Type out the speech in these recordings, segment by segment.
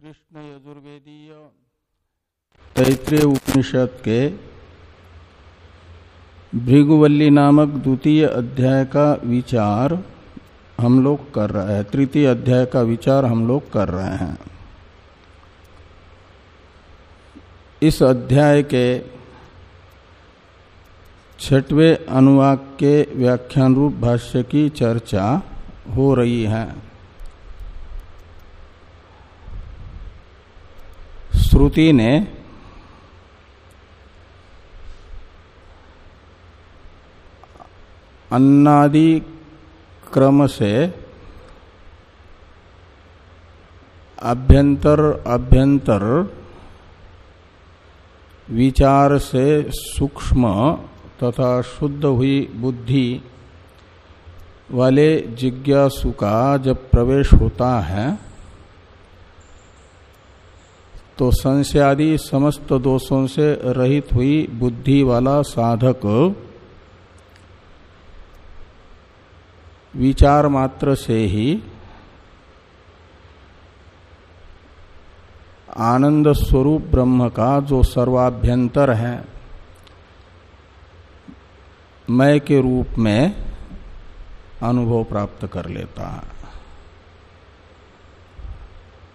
कृष्ण यजुर्वेदीय तैतृय उपनिषद के भृगुवल्ली नामक द्वितीय अध्याय का विचार हम लोग कर रहे हैं। तृतीय अध्याय का विचार हम लोग कर रहे हैं। इस अध्याय के छठवें अनुवाक के व्याख्यान रूप भाष्य की चर्चा हो रही है। श्रुति ने अन्नादि क्रम से अभ्यंतर अभ्यंतर विचार से सूक्ष्म तथा शुद्ध हुई बुद्धि वाले जिज्ञासु का जब प्रवेश होता है तो संशयादि समस्त दोषों से रहित हुई बुद्धि वाला साधक। विचार मात्र से ही आनंद स्वरूप ब्रह्म का जो सर्वाभ्यंतर है मय के रूप में अनुभव प्राप्त कर लेता। है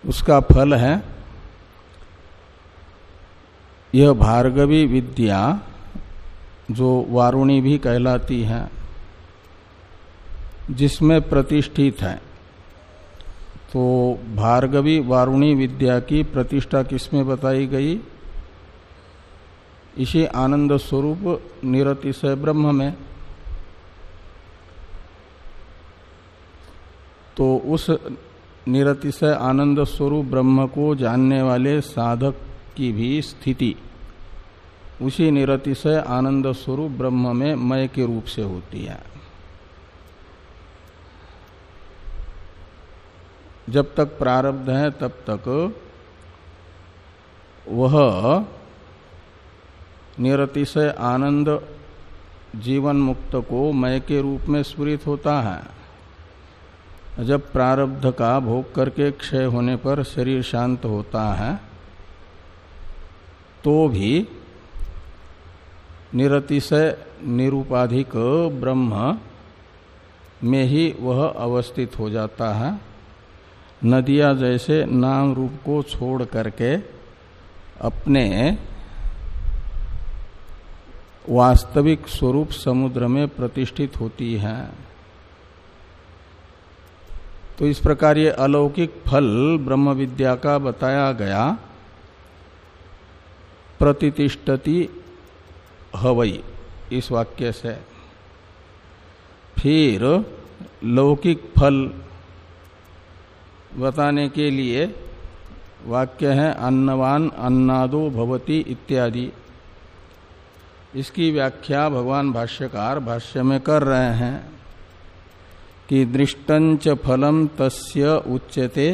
उसका फल है यह भार्गवी विद्या जो वारुणी भी कहलाती है, जिसमें प्रतिष्ठित है। तो भार्गवी वारुणी विद्या की प्रतिष्ठा किसमें बताई गई? इसी आनंद स्वरूप निरतिशय ब्रह्म में। तो उस निरतिशय आनंद स्वरूप ब्रह्म को जानने वाले साधक की भी स्थिति। उसी निरतिशय आनंद स्वरूप ब्रह्म में मय के रूप से होती है। जब तक प्रारब्ध है, तब तक वह निरतिशय आनंद जीवन मुक्त को मय के रूप में स्फुरित होता है। जब प्रारब्ध का भोग करके क्षय होने पर शरीर शांत होता है तो भी निरतिशय निरूपाधिक ब्रह्म में ही वह अवस्थित हो जाता है। नदिया जैसे नाम रूप को छोड़ करके अपने वास्तविक स्वरूप समुद्र में प्रतिष्ठित होती है। तो इस प्रकार ये अलौकिक फल ब्रह्म विद्या का बताया गया। प्रतिष्ठति हवई, इस वाक्य से। फिर लौकिक फल बताने के लिए वाक्य है, अन्नवान अन्नादो भवती इत्यादि। इसकी व्याख्या भगवान भाष्यकार भाष्य में कर रहे हैं कि दृष्टंच फलम तस्य उच्यते,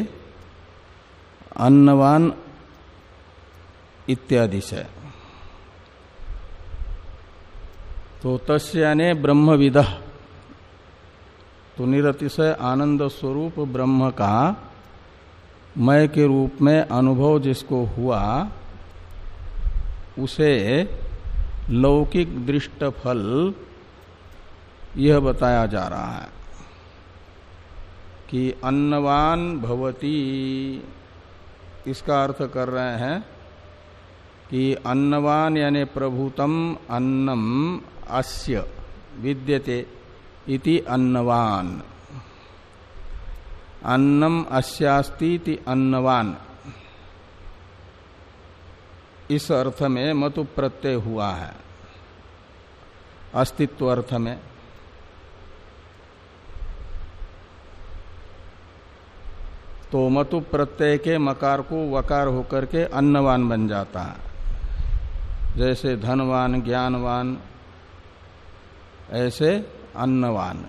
अन्नवान इत्यादि से। तो तस्याने ब्रह्मविद। तो निरतिशय आनंद स्वरूप ब्रह्म का मय के रूप में अनुभव जिसको हुआ, उसे लौकिक दृष्ट फल यह बताया जा रहा है कि अन्नवान भवती, इसका अर्थ कर रहे हैं कि अन्नवान यानी प्रभुतम अन्नम अस्य, विद्यते इति अन्नवान। अन्नम अस्यास्ती अन्नवान। इस अर्थ में मतु प्रत्यय हुआ है। अस्तित्व अर्थ में। तो मतु प्रत्यय के मकार को वकार होकर के अन्नवान बन जाता है। जैसे धनवान, ज्ञानवान, ऐसे अन्नवान।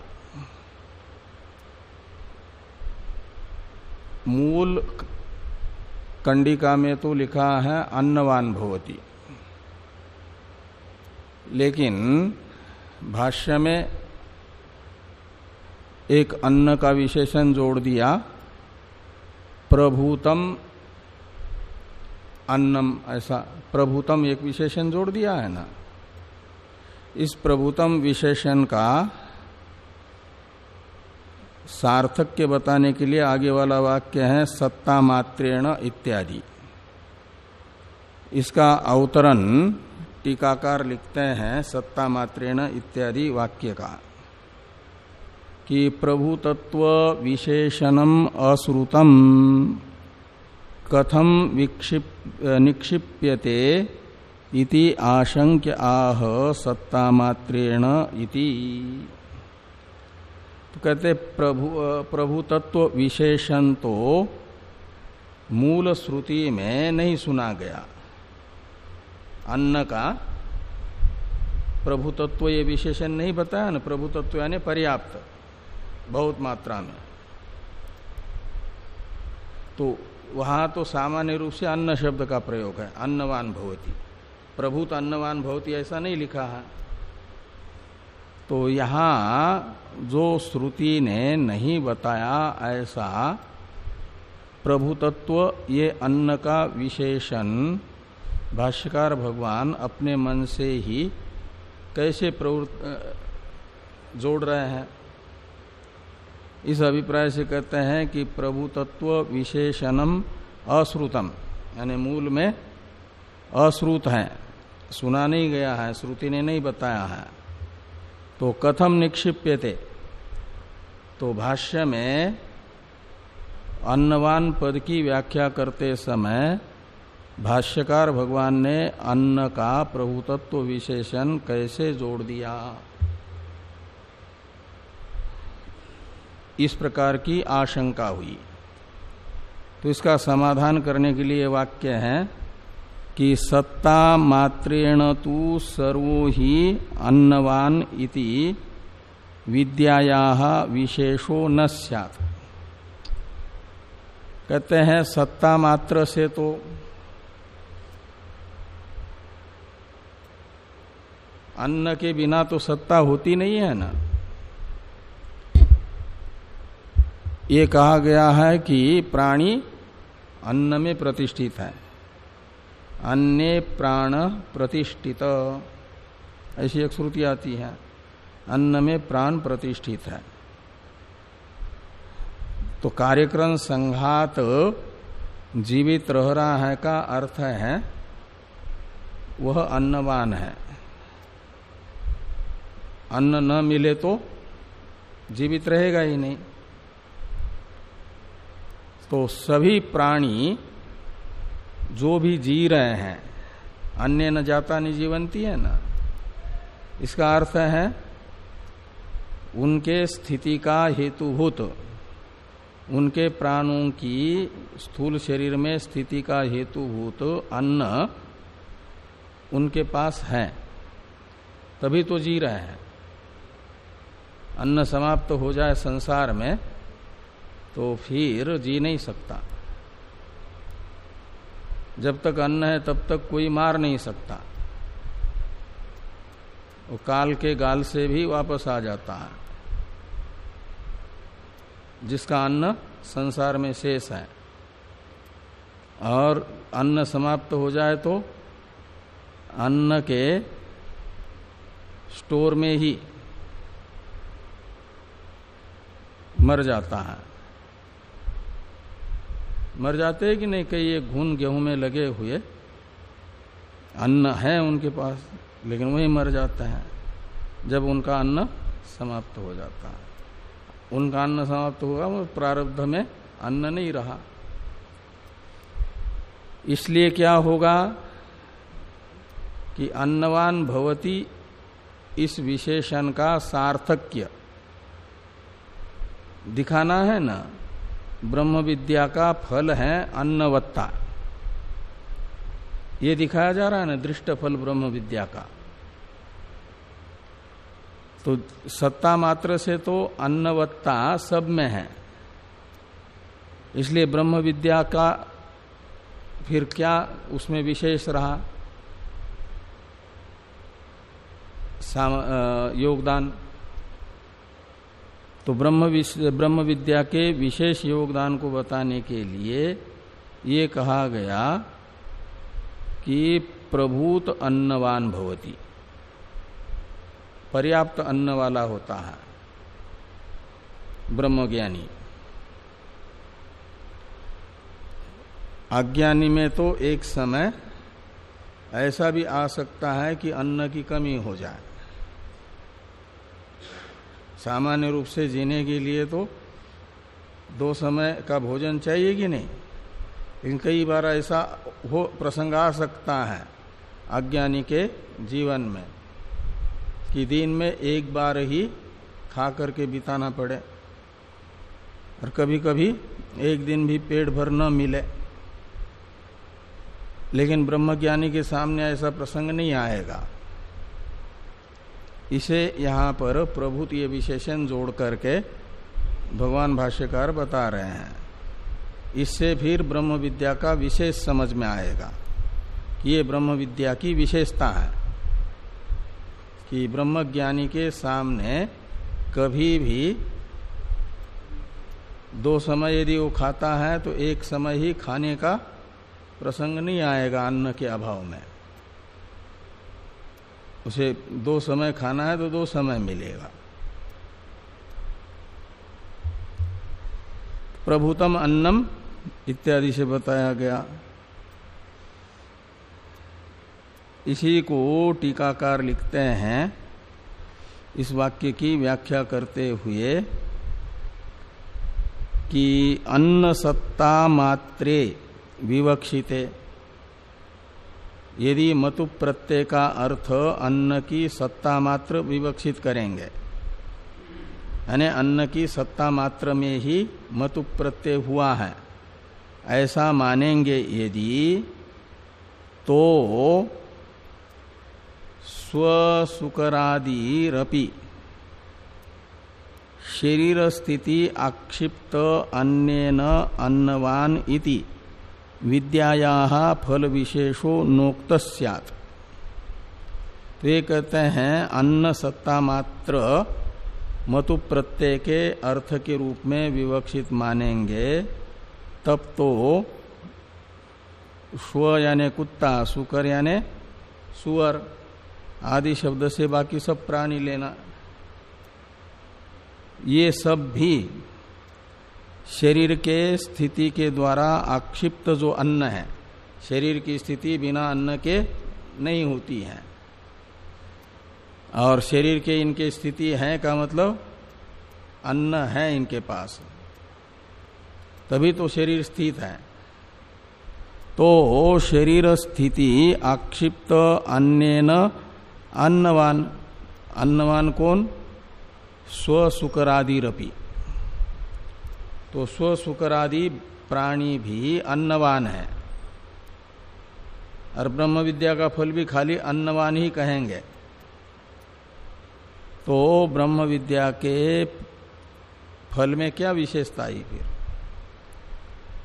मूल कंडिका में तो लिखा है अन्नवान भवती। लेकिन भाष्य में एक अन्न का विशेषण जोड़ दिया, प्रभूतम अन्नम, ऐसा प्रभुतम एक विशेषण जोड़ दिया है ना। इस प्रभुतम विशेषण का सार्थक्य बताने के लिए आगे वाला वाक्य है सत्ता मात्रेण इत्यादि। इसका अवतरण टीकाकार लिखते हैं सत्ता मात्रेण इत्यादि वाक्य का, कि प्रभु तत्व विशेषणम अश्रुतम कथम विक्षिप निक्षिप्यते इति आशंक्य आह सत्ता मात्रेण इति। तो कहते प्रभु प्रभु तत्व विशेषण तो मूल श्रुति में नहीं सुना गया। अन्न का प्रभु तत्व ये विशेषण नहीं बताया ना प्रभु तत्व यानी पर्याप्त, बहुत मात्रा में। तो वहाँ तो सामान्य रूप से अन्न शब्द का प्रयोग है, अन्नवान भवती। प्रभुत अन्नवान भवती ऐसा नहीं लिखा है। तो यहाँ जो श्रुति ने नहीं बताया ऐसा प्रभु तत्व ये अन्न का विशेषण भाष्यकार भगवान अपने मन से ही कैसे प्रवृत्त जोड़ रहे हैं? इस अभिप्राय से कहते हैं कि प्रभु तत्व विशेषणम अश्रुतम, यानी मूल में अश्रुत है। सुना नहीं गया है, श्रुति ने नहीं बताया है। तो कथम निक्षिप्यते। तो भाष्य में अन्नवान पद की व्याख्या करते समय भाष्यकार भगवान ने अन्न का प्रभुतत्व विशेषण कैसे जोड़ दिया? इस प्रकार की आशंका हुई। तो इसका समाधान करने के लिए वाक्य है कि सत्ता मात्रेण तु सर्वो ही अन्नवान इति विद्याया विशेषो न सैत कहते हैं, सत्ता मात्र से तो अन्न के बिना तो सत्ता होती नहीं है ना? ये कहा गया है कि प्राणी अन्न में प्रतिष्ठित है। अन्य प्राण प्रतिष्ठित। ऐसी एक श्रुति आती है। अन्न में प्राण प्रतिष्ठित है। तो कार्यक्रम संघात जीवित रह रहा है का अर्थ है, वह अन्नवान है। अन्न न मिले तो जीवित रहेगा ही नहीं। तो सभी प्राणी जो भी जी रहे हैं, अन्य न जाता नहीं जीवंती है ना? इसका अर्थ है, उनके स्थिति का हेतुभूत, उनके प्राणों की स्थूल शरीर में स्थिति का हेतुभूत अन्न उनके पास है, तभी तो जी रहे हैं। अन्न समाप्त तो हो जाए संसार में तो फिर जी नहीं सकता। जब तक अन्न है, तब तक कोई मार नहीं सकता। वो काल के गाल से भी वापस आ जाता है। जिसका अन्न संसार में शेष है। और अन्न समाप्त हो जाए तो अन्न के स्टोर में ही मर जाता है। मर जाते हैं कि नहीं? कई ये घून गेहूँ में लगे हुए अन्न है उनके पास, लेकिन वही मर जाते हैं। जब उनका अन्न समाप्त हो जाता है। उनका अन्न समाप्त होगा, वो प्रारब्ध में अन्न नहीं रहा। इसलिए क्या होगा कि अन्नवान भवती इस विशेषण का सार्थक्य। दिखाना है ना? ब्रह्म विद्या का फल है अन्नवत्ता। ये दिखाया जा रहा है ना दृष्ट फल ब्रह्म विद्या का। तो सत्ता मात्र से तो अन्नवत्ता सब में है। इसलिए ब्रह्म विद्या का फिर क्या उसमें विशेष रहा? योगदान। तो ब्रह्म ब्रह्म विद्या के विशेष योगदान को बताने के लिए ये कहा गया कि प्रभूत अन्नवान भवती। पर्याप्त अन्न वाला होता है। ब्रह्मज्ञानी। अज्ञानी में तो एक समय ऐसा भी आ सकता है कि अन्न की कमी हो जाए। सामान्य रूप से जीने के लिए तो दो समय का भोजन चाहिए कि नहीं? लेकिन कई बार ऐसा हो, प्रसंग आ सकता है अज्ञानी के जीवन में कि दिन में एक बार ही खा करके बिताना पड़े। और कभी कभी एक दिन भी पेट भर न मिले। लेकिन ब्रह्मज्ञानी के सामने ऐसा प्रसंग नहीं आएगा। इसे यहाँ पर प्रभुत ये विशेषण जोड़ करके भगवान भाष्यकार बता रहे हैं। इससे फिर ब्रह्म विद्या का विशेष समझ में आएगा कि ये ब्रह्म विद्या की विशेषता है कि ब्रह्म ज्ञानी के सामने कभी भी दो समय यदि वो खाता है तो एक समय ही खाने का प्रसंग नहीं आएगा अन्न के अभाव में। उसे दो समय खाना है तो दो समय मिलेगा। प्रभुतम अन्नम इत्यादि से बताया गया। इसी को टीकाकार लिखते हैं। इस वाक्य की व्याख्या करते हुए कि अन्न सत्ता मात्रे विवक्षिते। यदि मतु प्रत्यय का अर्थ अन्न की सत्ता मात्र विवक्षित करेंगे, यानी अन्न की सत्ता मात्र में ही मतु प्रत्यय हुआ है, ऐसा मानेंगे यदि तो स्वसुकरादिरपि शरीर स्थिति आक्षिप्त अन्यन अन्नवान इति। विद्याया फल विशेषो नोक्त सैत तो ये कहते हैं, अन्न सत्ता मात्र मतु प्रत्यय के अर्थ के रूप में विवक्षित मानेंगे, तब तो स्व यानी कुत्ता, सुकर यानी सुअर आदि शब्द से बाकी सब प्राणी लेना। ये सब भी शरीर के स्थिति के द्वारा आक्षिप्त जो अन्न है, शरीर की स्थिति बिना अन्न के नहीं होती है। और शरीर के इनके स्थिति है का मतलब अन्न है इनके पास। तभी तो शरीर स्थित है। तो शरीर स्थिति आक्षिप्त अन्य अन्नवान। अन्नवान कौन? स्वसुकरादिरपि तो स्वसुकरादि प्राणी भी अन्नवान है। और ब्रह्म विद्या का फल भी खाली अन्नवान ही कहेंगे। तो ब्रह्म विद्या के फल में क्या विशेषता आई फिर?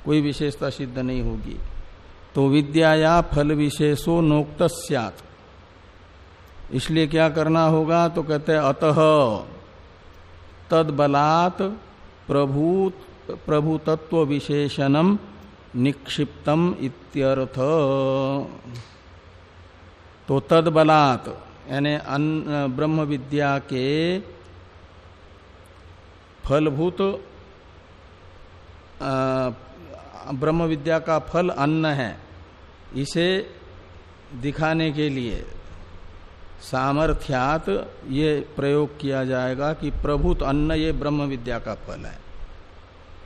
कोई विशेषता सिद्ध नहीं होगी। तो विद्या या फल विशेषो नोक्त इसलिए क्या करना होगा? तो कहते हैं, अतः तद बलात् प्रभु प्रभु तत्व विशेषणम निक्षिप्तम इत्यर्थ। तो तद बलात् ब्रह्म विद्या के फलभूत ब्रह्म विद्या का फल अन्न है, इसे दिखाने के लिए सामर्थ्यात ये प्रयोग किया जाएगा कि प्रभुत अन्न ये ब्रह्म विद्या का फल है।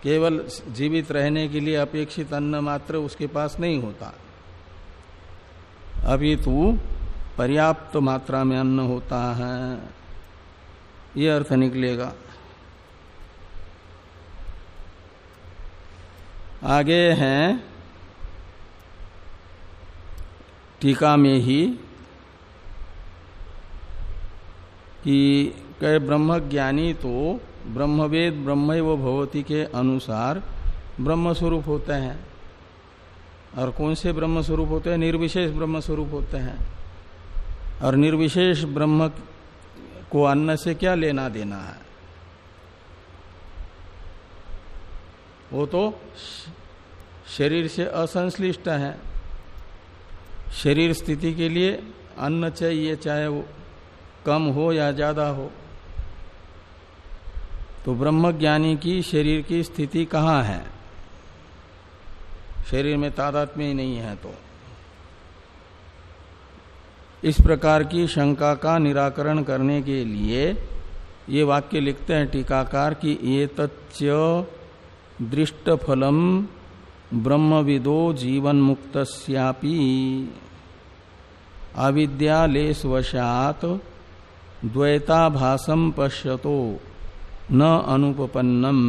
केवल जीवित रहने के लिए अपेक्षित अन्न मात्र उसके पास नहीं होता। अभी तो पर्याप्त मात्रा में अन्न होता है। ये अर्थ निकलेगा। आगे हैं, टीका में ही कि कह ब्रह्म ज्ञानी तो ब्रह्मवेद ब्रह्म व भवती के अनुसार ब्रह्म स्वरूप होते हैं। और कौन से ब्रह्म स्वरूप होते हैं? निर्विशेष ब्रह्म स्वरूप होते हैं। और निर्विशेष ब्रह्म को अन्न से क्या लेना देना है? वो तो शरीर से असंश्लिष्ट है। शरीर स्थिति के लिए अन्न चाहिए, चाहे वो कम हो या ज़्यादा हो। तो ब्रह्मज्ञानी की शरीर की स्थिति कहाँ है? शरीर में तादात्म्य ही नहीं है तो। इस प्रकार की शंका का निराकरण करने के लिए ये वाक्य लिखते हैं टीकाकार कि ये तच्च दृष्ट फलम ब्रह्मविदो जीवन मुक्त अविद्यालेशवशात द्वैताभासम पश्यतो। न अनुपन्नम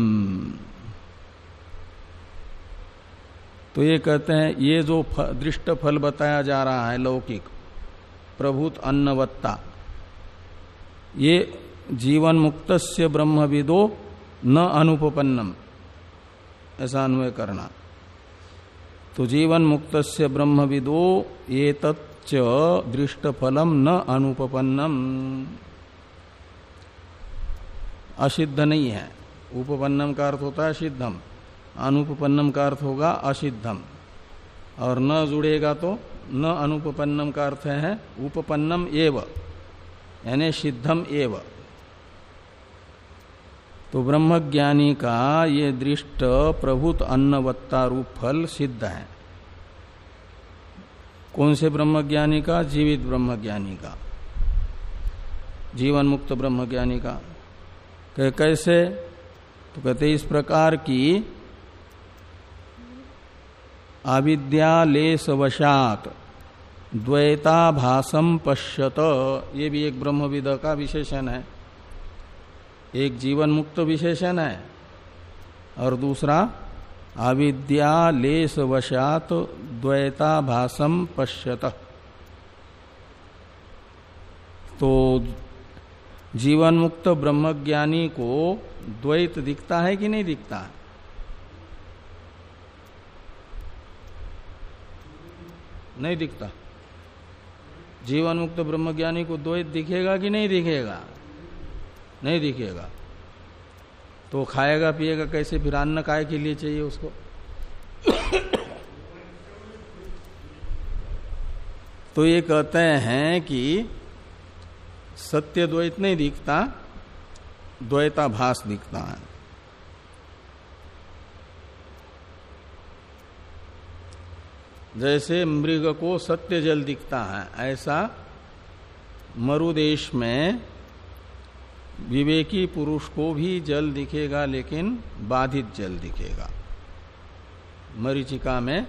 तो ये कहते हैं, ये जो दृष्ट फल बताया जा रहा है लौकिक, प्रभुत अन्नवत्ता, ये जीवन मुक्त से ब्रह्मविदो न अनुपन्नम ऐसा अन्वय करना। तो जीवन मुक्त से ब्रह्मविदो ये तच्च दृष्ट फलम न अनुपन्नम असिद्ध नहीं है। उपपन्नम का अर्थ होता है सिद्धम। अनुपन्नम का अर्थ होगा असिद्धम। और न जुड़ेगा तो न अनुपन्नम का अर्थ है उपपन्नम एव। यानी सिद्धम एव। तो ब्रह्मज्ञानी का ये दृष्ट प्रभुत अन्नवत्ता रूप फल सिद्ध है। कौन से ब्रह्मज्ञानी का? जीवित ब्रह्मज्ञानी का। जीवन मुक्त ब्रह्मज्ञानी का। कैसे? तो कहते इस प्रकार की अविद्यालेशवशात द्वैताभासम पश्यत। ये भी एक ब्रह्मविद का विशेषण है। एक जीवन मुक्त विशेषण है। और दूसरा, अविद्यालेशवशात द्वैताभासम पश्यत। तो जीवन मुक्त ब्रह्मज्ञानी को द्वैत दिखता है कि नहीं दिखता? नहीं दिखता। जीवन मुक्त ब्रह्मज्ञानी को द्वैत दिखेगा कि नहीं दिखेगा? नहीं दिखेगा। तो खाएगा, पिएगा कैसे? फिर अन्न काय के लिए चाहिए उसको? तो ये कहते हैं कि सत्य द्वैत नहीं दिखता, द्वैताभास दिखता है। जैसे मृग को सत्य जल दिखता है, ऐसा मरुदेश में विवेकी पुरुष को भी जल दिखेगा, लेकिन बाधित जल दिखेगा। मरीचिका में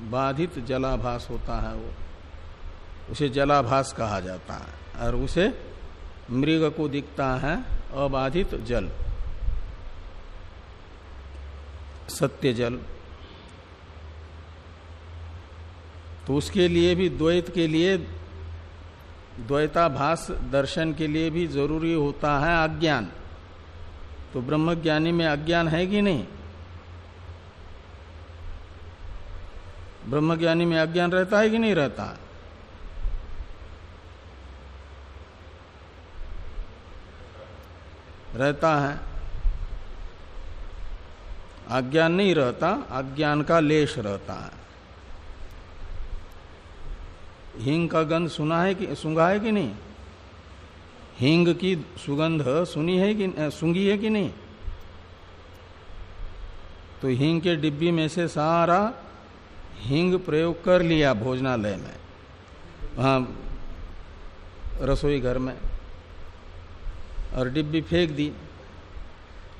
बाधित जलाभास होता है वो। उसे जलाभास कहा जाता है, और उसे मृग को दिखता है, अबाधित जल। सत्य जल। तो उसके लिए भी द्वैत के लिए, द्वैताभास दर्शन के लिए भी ज़रूरी होता है अज्ञान। तो ब्रह्मज्ञानी में अज्ञान है कि नहीं? ब्रह्मज्ञानी में अज्ञान रहता है कि नहीं रहता? रहता है। अज्ञान नहीं रहता, अज्ञान का लेश रहता है। हिंग का गंध सुना है कि सुंगा है कि नहीं? हिंग की सुगंध सुनी है कि सुंगी है कि नहीं? तो हिंग के डिब्बी में से सारा हिंग प्रयोग कर लिया भोजनालय में। वहाँ रसोई घर में। और डिब्बी फेंक दी।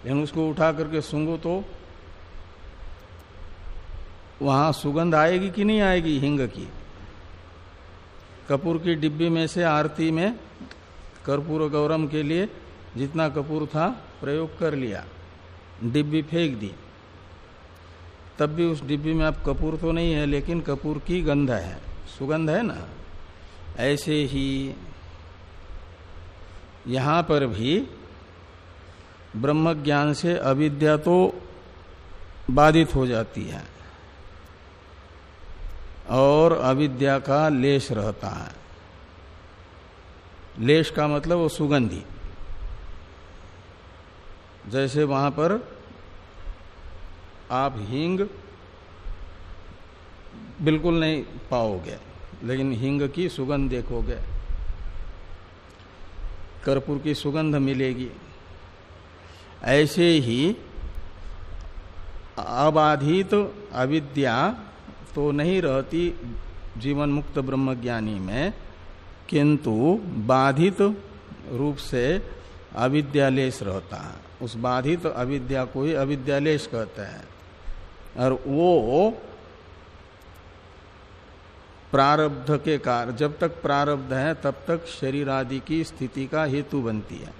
लेकिन उसको उठा करके सूंगो तो वहाँ सुगंध आएगी कि नहीं आएगी? हिंग की। कपूर की डिब्बी में से आरती में कर्पूर गौरम के लिए जितना कपूर था, प्रयोग कर लिया। डिब्बी फेंक दी। तब भी उस डिब्बी में अब कपूर तो नहीं है, लेकिन कपूर की गंध है। सुगंध है ना? ऐसे ही यहाँ पर भी ब्रह्म ज्ञान से अविद्या तो बाधित हो जाती है और अविद्या का लेश रहता है। लेश का मतलब वो सुगंधी। जैसे वहाँ पर आप हींग बिल्कुल नहीं पाओगे, लेकिन हिंग की सुगंध देखोगे। कर्पूर की सुगंध मिलेगी। ऐसे ही अबाधित अविद्या तो नहीं रहती जीवन मुक्त ब्रह्म ज्ञानी में, किंतु बाधित रूप से अविद्यालेश रहता है। उस बाधित अविद्या को ही अविद्यालेश कहते हैं। और वो प्रारब्ध के कार, जब तक प्रारब्ध है, तब तक शरीर आदि की स्थिति का हेतु बनती है।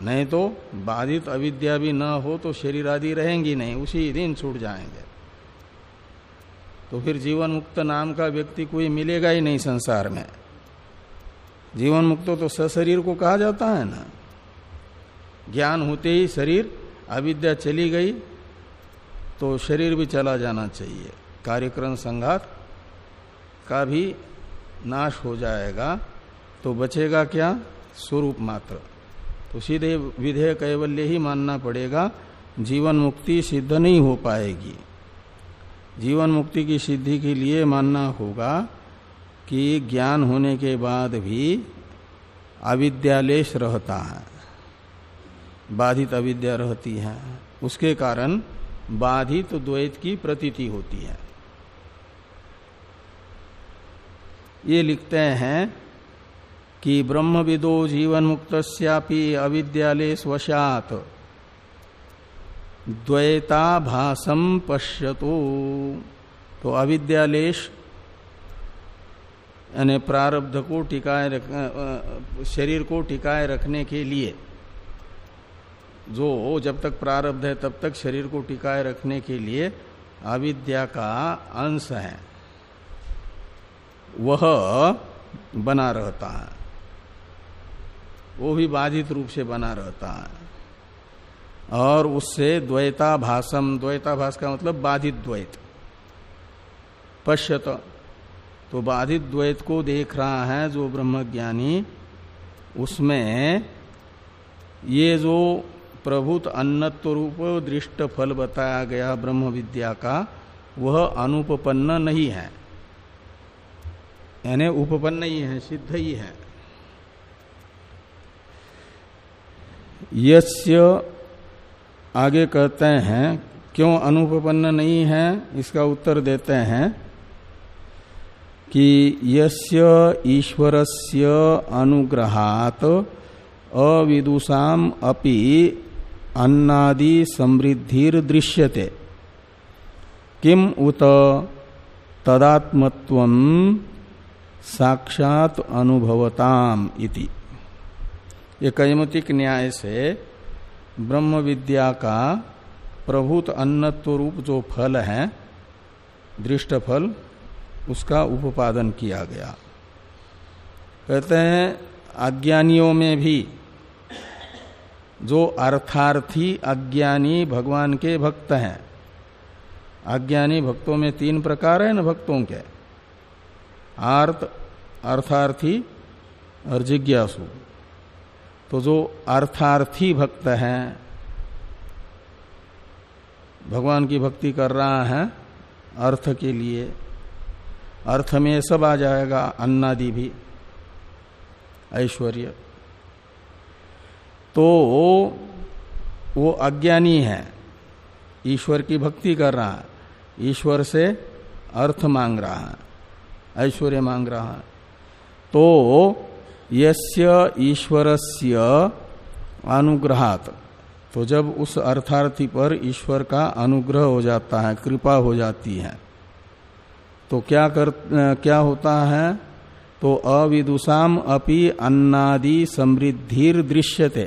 नहीं तो बाधित अविद्या भी न हो तो शरीर आदि रहेंगी नहीं, उसी दिन छूट जाएँगे। तो फिर जीवन मुक्त नाम का व्यक्ति कोई मिलेगा ही नहीं संसार में। जीवन मुक्त तो सशरीर को कहा जाता है ना। ज्ञान होते ही शरीर, अविद्या चली गई तो शरीर भी चला जाना चाहिए। कार्यक्रम संघात का भी नाश हो जाएगा तो बचेगा क्या? स्वरूप मात्र। तो सीधे विधेय कैवल्य ही मानना पड़ेगा, जीवन मुक्ति सिद्ध नहीं हो पाएगी। जीवन मुक्ति की सिद्धि के लिए मानना होगा कि ज्ञान होने के बाद भी अविद्यालेश रहता है, बाधित अविद्या रहती है। उसके कारण बाधित द्वैत की प्रतीति होती है। ये लिखते हैं कि ब्रह्म विदो जीवन मुक्त अविद्यालेश वशात द्वैताभासम पश्यतो। तो अविद्यालेश, यानी प्रारब्ध को टिकाए रख शरीर को टिकाए रखने के लिए, जो जब तक प्रारब्ध है तब तक शरीर को टिकाए रखने के लिए अविद्या का अंश है। वह बना रहता है। वो भी बाधित रूप से बना रहता है। और उससे द्वैता भाषम द्वैता भाष का मतलब बाधित द्वैत। पश्यत तो बाधित द्वैत को देख रहा है जो ब्रह्मज्ञानी, उसमें ये जो प्रभुत अन्नत्व रूप दृष्ट फल बताया गया ब्रह्म विद्या का, वह अनुपपन्न नहीं है। यानी उपपन्न ही है, सिद्ध ही है। यस्य आगे कहते हैं, क्यों अनुपन्न नहीं है? इसका उत्तर देते हैं कि यस्य ईश्वरस्य अनुग्रहात अविदुषाम अपि अन्नादि समृद्धिर दृश्यते किम उत तदात्मत्व साक्षात अनुभवताम इति। ये कैमतिक न्याय से ब्रह्म विद्या का प्रभुत अन्नत्व रूप जो फल है दृष्ट फल उसका उपादन किया गया। कहते हैं, अज्ञानियों में भी जो अर्थार्थी अज्ञानी भगवान के भक्त हैं, अज्ञानी भक्तों में तीन प्रकार है, न भक्तों के। आर्थ अर्थार्थी और जिज्ञासु। तो जो अर्थार्थी भक्त हैं, भगवान की भक्ति कर रहा है अर्थ के लिए, अर्थ में सब आ जाएगा, अन्नादि भी, ऐश्वर्य। तो वो अज्ञानी है, ईश्वर की भक्ति कर रहा है, ईश्वर से अर्थ मांग रहा है। ऐश्वर्य मांग रहा है तो यस्य ईश्वरस्य अनुग्रहात। तो जब उस अर्थार्थी पर ईश्वर का अनुग्रह हो जाता है, कृपा हो जाती है तो क्या कर, क्या होता है? तो अविदुषाम अपि अन्नादि समृद्धिर दृश्यते।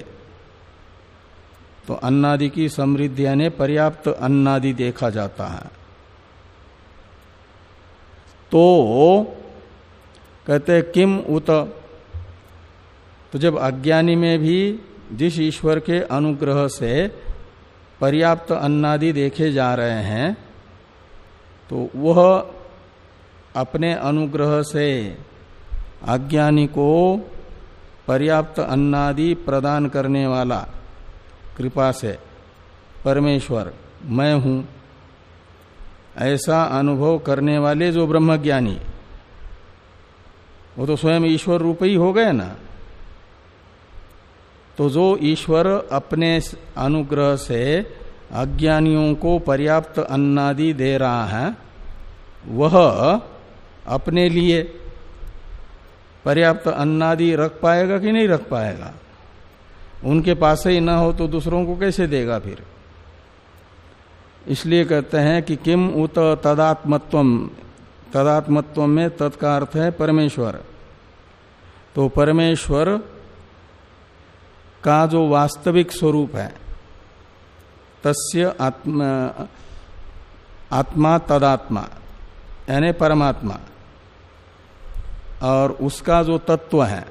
तो अन्नादि की समृद्धि यानी पर्याप्त अन्नादि देखा जाता है। तो कहते किम उत? तो जब अज्ञानी में भी जिस ईश्वर के अनुग्रह से पर्याप्त अन्नादि देखे जा रहे हैं तो वह अपने अनुग्रह से अज्ञानी को पर्याप्त अन्नादि प्रदान करने वाला, कृपा से, परमेश्वर, मैं हूँ। ऐसा अनुभव करने वाले जो ब्रह्मज्ञानी, वो तो स्वयं ईश्वर रूप ही हो गए ना। तो जो ईश्वर अपने अनुग्रह से अज्ञानियों को पर्याप्त अन्नादि दे रहा है, वह अपने लिए पर्याप्त अन्नादि रख पाएगा कि नहीं रख पाएगा? उनके पास ही ना हो तो दूसरों को कैसे देगा फिर? इसलिए कहते हैं कि किम उत तदात्मत्व? तदात्मत्व में तत्का अर्थ है परमेश्वर। तो परमेश्वर का जो वास्तविक स्वरूप है, तस्य आत्मा आत्मा तदात्मा, यानी परमात्मा, और उसका जो तत्व है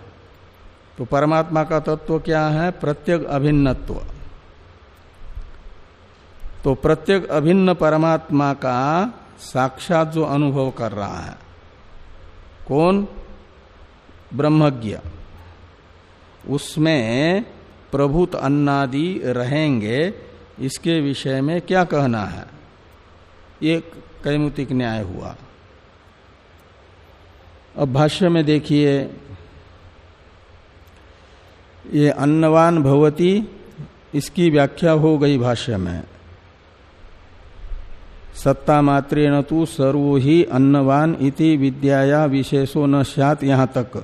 तो परमात्मा का तत्व क्या है? प्रत्येक अभिन्नत्व। तो प्रत्येक अभिन्न परमात्मा का साक्षात जो अनुभव कर रहा है, कौन? ब्रह्मज्ञ। उसमें प्रभुत अन्नादि रहेंगे, इसके विषय में क्या कहना है? ये कैमुतिक न्याय हुआ। अब भाष्य में देखिए, ये अन्नवान भवती, इसकी व्याख्या हो गई भाष्य में। सत्ता मात्रेण तो सर्वो ही अन्नवान इति विद्याया विशेषो न सत यहाँ तक।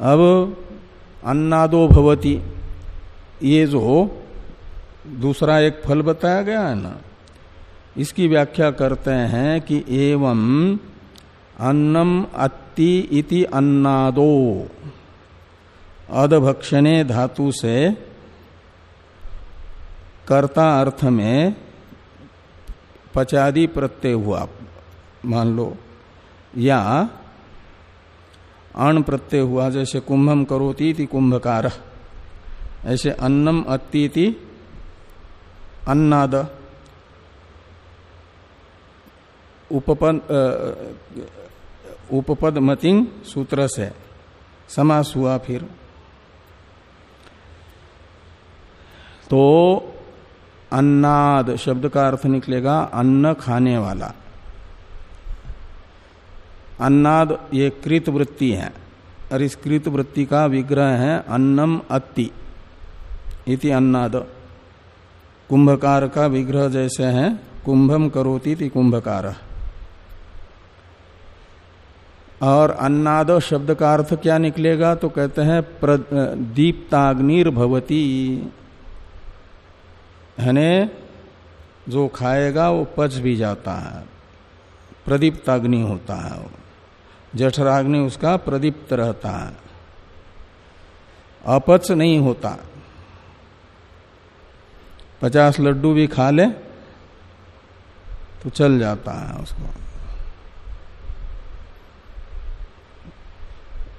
अब अन्नादो भवती। ये जो दूसरा एक फल बताया गया है ना, इसकी व्याख्या करते हैं कि एवं अन्नम अति इति अन्नादो। अदभक्षणे धातु से कर्ता अर्थ में पचादी प्रत्यय हुआ, मान लो, या अण प्रत्यय हुआ, जैसे कुंभम करोती थी कुंभकार, ऐसे अन्नम अति अन्नाद उपपद उपपद मतिंग सूत्र से समास हुआ फिर। तो अन्नाद शब्द का अर्थ निकलेगा अन्न खाने वाला। अन्नाद ये कृत वृत्ति है, और इस कृत वृत्ति का विग्रह है अन्नम अति इति अन्नाद। कुंभकार का विग्रह जैसे है, कुंभम करोती थी कुंभकार। और अन्नाद शब्द का अर्थ क्या निकलेगा तो कहते हैं दीप्ताग्निर भवती हने जो खाएगा वो पच भी जाता है। प्रदीप्त अग्नि होता है वो। जठराग्नि उसका प्रदीप्त रहता है। अपच नहीं होता। पचास लड्डू भी खा ले तो चल जाता है उसको।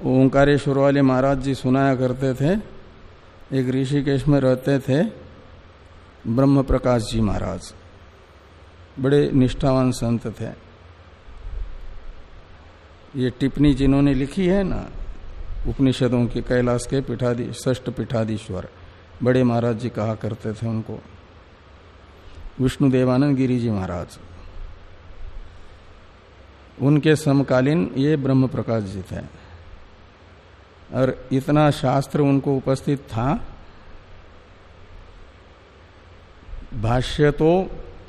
ओंकारेश्वर वाले महाराज जी सुनाया करते थे। एक ऋषिकेश में रहते थे। ब्रह्म प्रकाश जी महाराज। बड़े निष्ठावान संत थे। ये टिप्पणी जिन्होंने लिखी है ना, उपनिषदों के कैलाश के पिठादी ष्ट पिठाधीश्वर, बड़े महाराज जी कहा करते थे उनको। विष्णु देवानंद गिरी जी महाराज, उनके समकालीन ये ब्रह्म प्रकाश जी थे। और इतना शास्त्र उनको उपस्थित था भाष्य तो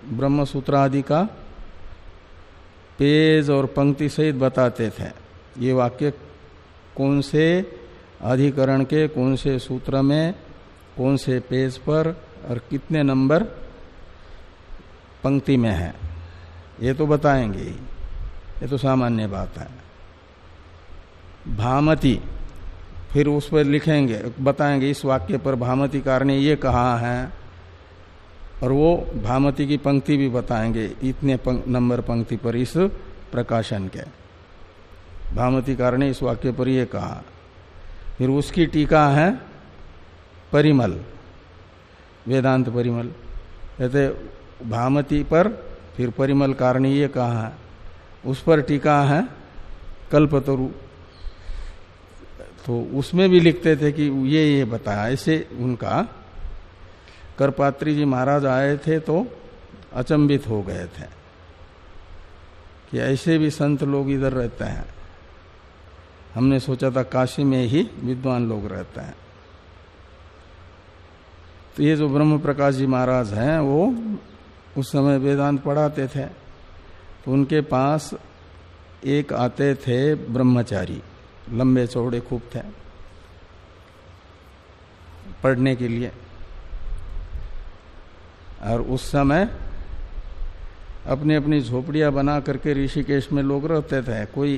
ब्रह्म सूत्र आदि का पेज और पंक्ति सहित बताते थे। ये वाक्य कौन से अधिकरण के, कौन से सूत्र में, कौन से पेज पर और कितने नंबर पंक्ति में है, ये तो बताएँगे। ये तो सामान्य बात है। भामती, फिर उस पर लिखेंगे, बताएँगे इस वाक्य पर भामतिकार ने ये कहा है और वो भामती की पंक्ति भी बताएँगे इतने पंक, नंबर पंक्ति पर इस प्रकाशन के। भामतिकार ने इस वाक्य पर ये कहा फिर उसकी टीका है परिमल वेदांत परिमल। कहते भामती पर फिर परिमल कारणी ये कहा है उस पर टीका है कल्पतरु। तो उसमें भी लिखते थे कि ये ये बताया ऐसे उनका करपात्री जी महाराज आए थे तो अचंबित हो गए थे कि ऐसे भी संत लोग इधर रहते हैं। हमने सोचा था काशी में ही विद्वान लोग रहते हैं। तो ये जो ब्रह्म प्रकाश जी महाराज हैं, वो उस समय वेदांत पढ़ाते थे। तो उनके पास एक आते थे ब्रह्मचारी, लंबे चौड़े खूब थे, पढ़ने के लिए। और उस समय अपनी अपनी झोपड़ियाँ बना करके ऋषिकेश में लोग रहते थे। कोई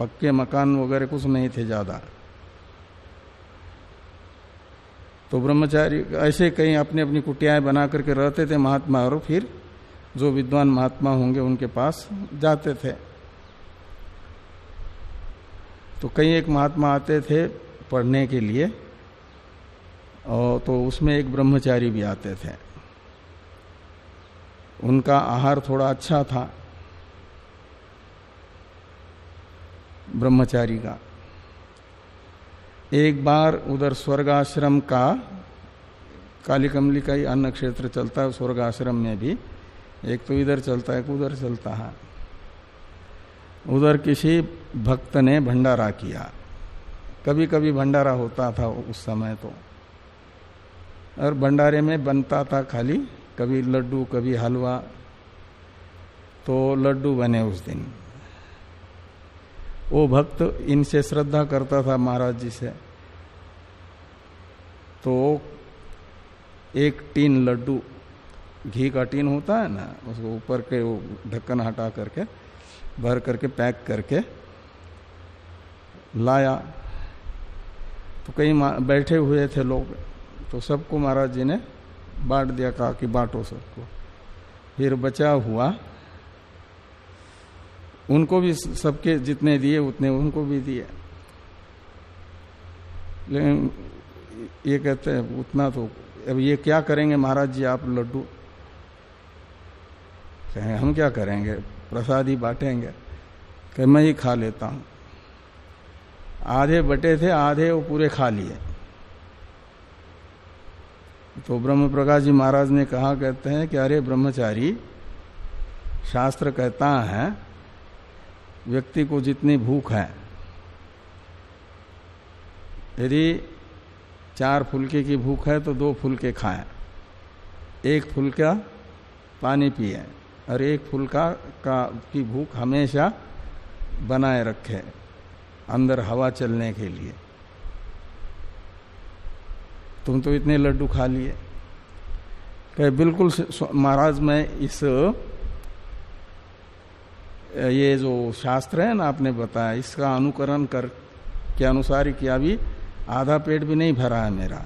पक्के मकान वगैरह कुछ नहीं थे ज़्यादा। तो ब्रह्मचारी ऐसे कहीं अपनी अपनी कुटियाएँ बना करके रहते थे महात्मा और फिर जो विद्वान महात्मा होंगे उनके पास जाते थे। तो कई एक महात्मा आते थे पढ़ने के लिए, और तो उसमें एक ब्रह्मचारी भी आते थे। उनका आहार थोड़ा अच्छा था। ब्रह्मचारी का। एक बार उधर स्वर्गाश्रम का काली कमली का ही अन्न क्षेत्र चलता है, स्वर्गाश्रम में भी। एक तो इधर चलता है, एक उधर चलता है। उधर किसी भक्त ने भंडारा किया। कभी कभी भंडारा होता था उस समय तो। और भंडारे में बनता था खाली कभी लड्डू, कभी हलवा। तो लड्डू बने उस दिन। वो भक्त इनसे श्रद्धा करता था महाराज जी से। तो एक टीन लड्डू, घी का टीन होता है ना, उसको ऊपर के वो ढक्कन हटा करके, भर करके, पैक करके लाया। तो कहीं बैठे हुए थे लोग। तो सबको महाराज जी ने बांट दिया, कहा कि बांटो सबको। फिर बचा हुआ, उनको भी सबके जितने दिए उतने उनको भी दिए। लेकिन ये कहते हैं, उतना तो अब ये क्या करेंगे महाराज जी, आप लड्डू? कहें हम क्या करेंगे? प्रसाद ही बांटेंगे। कह, मैं ही खा लेता हूँ। आधे बटे थे, आधे वो पूरे खा लिए। तो ब्रह्म प्रकाश जी महाराज ने कहा, कहते हैं कि अरे ब्रह्मचारी, शास्त्र कहता है, व्यक्ति को जितनी भूख है, यदि चार फुलके की भूख है तो दो फुलके खाएँ, एक फुलका पानी पिए, और एक फुलका का, की भूख हमेशा बनाए रखे, अंदर हवा चलने के लिए। तुम तो इतने लड्डू खा लिए। कहे, बिल्कुल महाराज, मैं इस, ये जो शास्त्र है ना आपने बताया, इसका अनुकरण कर, के अनुसार ही किया भी, आधा पेट भी नहीं भरा है मेरा।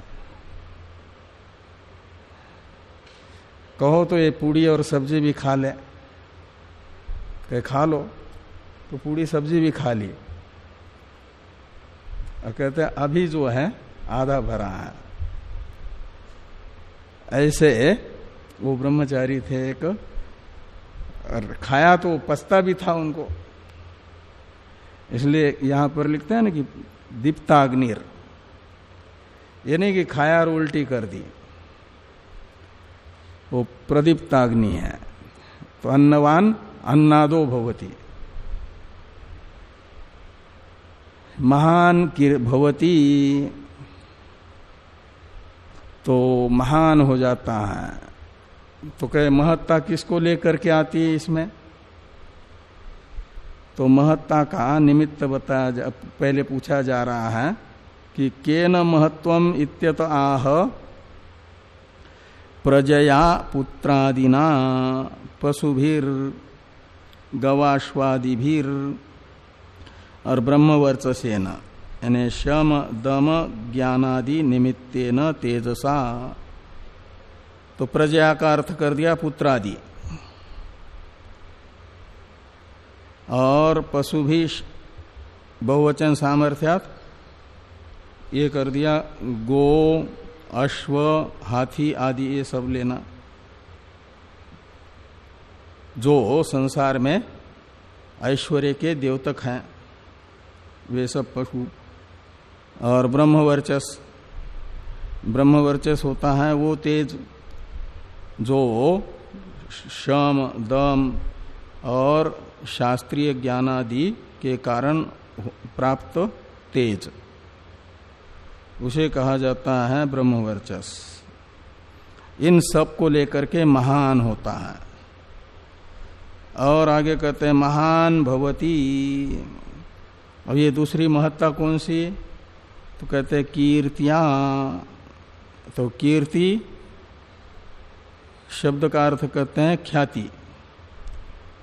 कहो तो ये पूड़ी और सब्ज़ी भी खा ले। कहे, खा लो तो पूड़ी सब्ज़ी भी खा ली। और कहते अभी जो है, आधा भरा है। ऐसे वो ब्रह्मचारी थे एक, और खाया तो पछता भी था उनको। इसलिए यहाँ पर लिखते हैं ना कि दीप्ताग्निर। ये नहीं कि खाया और उल्टी कर दी। वो प्रदीप्ताग्नि है। तो अन्नवान अन्नादो भवती। महान भवती। तो महान हो जाता है। तो कहे महत्ता किसको लेकर के आती है इसमें? तो महत्ता का निमित्त बताया जा, पहले पूछा जा रहा है कि केन महत्वम इत्यत आह प्रजया पुत्रादिना पशुभिर गवाश्वादिभिर और ब्रह्मवर्चसेना। यानी शम दम ज्ञानादि निमित्ते न तेजसा तो प्रजया का अर्थ कर दिया पुत्रादि। और पशु भी बहुवचन सामर्थ्यात, ये कर दिया गो, अश्व, हाथी आदि ये सब लेना। जो संसार में ऐश्वर्य के देवतक हैं, वे सब पशु और ब्रह्मवर्चस ब्रह्मवर्चस होता है वो तेज, जो शम दम और शास्त्रीय ज्ञानादि के कारण प्राप्त तेज। उसे कहा जाता है ब्रह्मवर्चस। इन सबको लेकर के महान होता है। और आगे कहते हैं, महान भवती। अब ये दूसरी महत्ता कौन सी? तो कहते हैं कीर्तिया। तो कीर्ति शब्द का अर्थ कहते हैं ख्याति।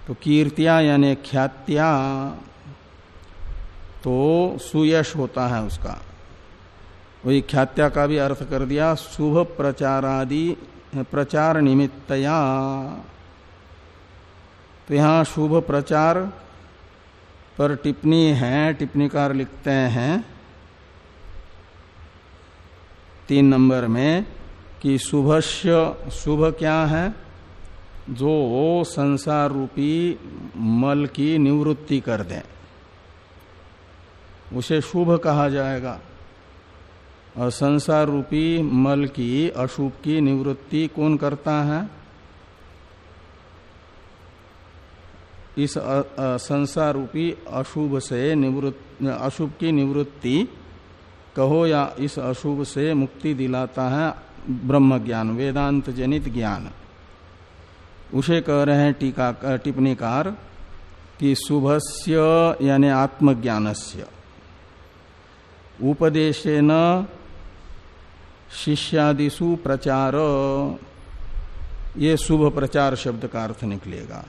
तो कीर्तिया यानी ख्यात्या तो सुयश होता है उसका। वही ख्यात्या का भी अर्थ कर दिया, शुभ प्रचारादि, प्रचार निमित्तया। तो यहाँ शुभ प्रचार पर टिप्पणी है, टिप्पणीकार लिखते हैं। तीन नंबर में कि शुभस्य, शुभ क्या है? जो संसार रूपी मल की निवृत्ति कर दे। उसे शुभ कहा जाएगा। और संसार रूपी मल की अशुभ की निवृत्ति कौन करता है? इस संसार रूपी अशुभ से निवृत्त, अशुभ की निवृत्ति कहो या इस अशुभ से मुक्ति दिलाता है ब्रह्म ज्ञान वेदांत जनित ज्ञान। उसे कह रहे हैं टीका, टिप्पणीकार कि शुभस्य यानी आत्मज्ञानस्य। उपदेशेन शिष्यादिशु प्रचार। ये शुभ प्रचार शब्द का अर्थ निकलेगा।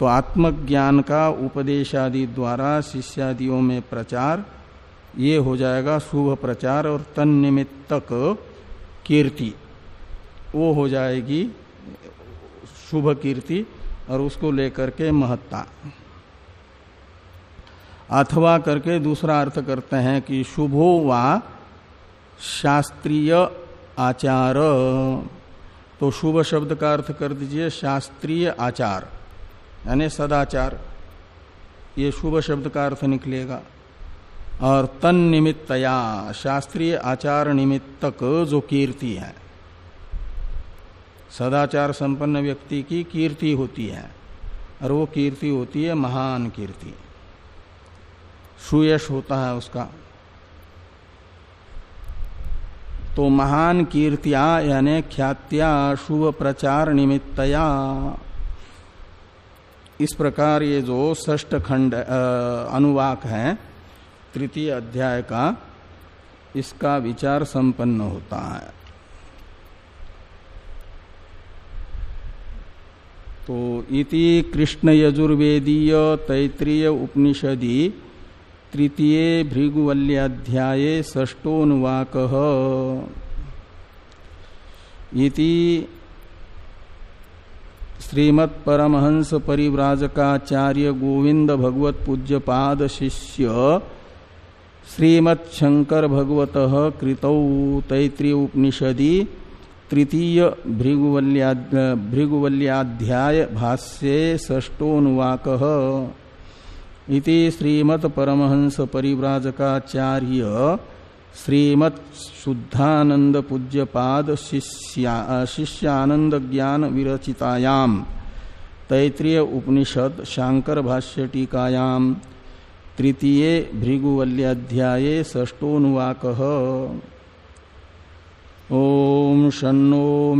तो आत्मज्ञान का उपदेशादि द्वारा शिष्यादियों में प्रचार ये हो जाएगा शुभ प्रचार और तन निमित्तक कीर्ति। वो हो जाएगी शुभ कीर्ति और उसको लेकर के महत्ता। अथवा करके दूसरा अर्थ करते हैं कि शुभो वा शास्त्रीय आचार। तो शुभ शब्द का अर्थ कर दीजिए शास्त्रीय आचार, यानी सदाचार। ये शुभ शब्द का अर्थ निकलेगा। और तन निमित्तया शास्त्रीय आचार निमित्तक जो कीर्ति है। सदाचार संपन्न व्यक्ति की कीर्ति होती है और वो कीर्ति होती है महान कीर्ति। सुयश होता है उसका। तो महान कीर्तिया यानी ख्यात्या शुभ प्रचार निमित्तया इस प्रकार ये जो ष्ठ खंड अनुवाक है तृतीय अध्याय का इसका विचार संपन्न होता है। तो इति कृष्ण यजुर्वेदीय तैतृय उपनिषदि तृतीय भृगुवल्याध्याय ष्टोनुवाक इति श्रीमत् परमहंस परिव्राजकाचार्य गोविंद भगवत पूज्य पाद शिष्य श्रीमत् शंकर भगवत कृतौ तैतृय उपनिषदि तृतीय भृगुवल्याध्याय भाष्ये ष्टोनुवाक इति श्रीमत् परमहंस परिव्राजकाचार्य श्रीमत् शुद्धानंद पूज्यपाद शिष्यानंद ज्ञान विरचितायाम तैतृय उपनिषद शांकर भाष्य टीकायाम तृतीय भृगुवल्याध्याय ष्टोनुवाक ओम शन्नो